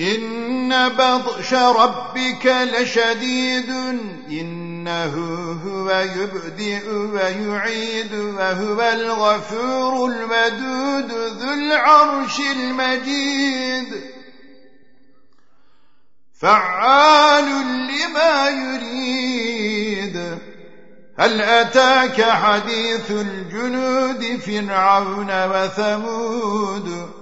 إن بطش ربك لشديد إنه هو يبدئ ويعيد وهو الغفور المدود ذو العرش المجيد فعال لما يريد هل أتاك حديث الجنود فرعون وثمود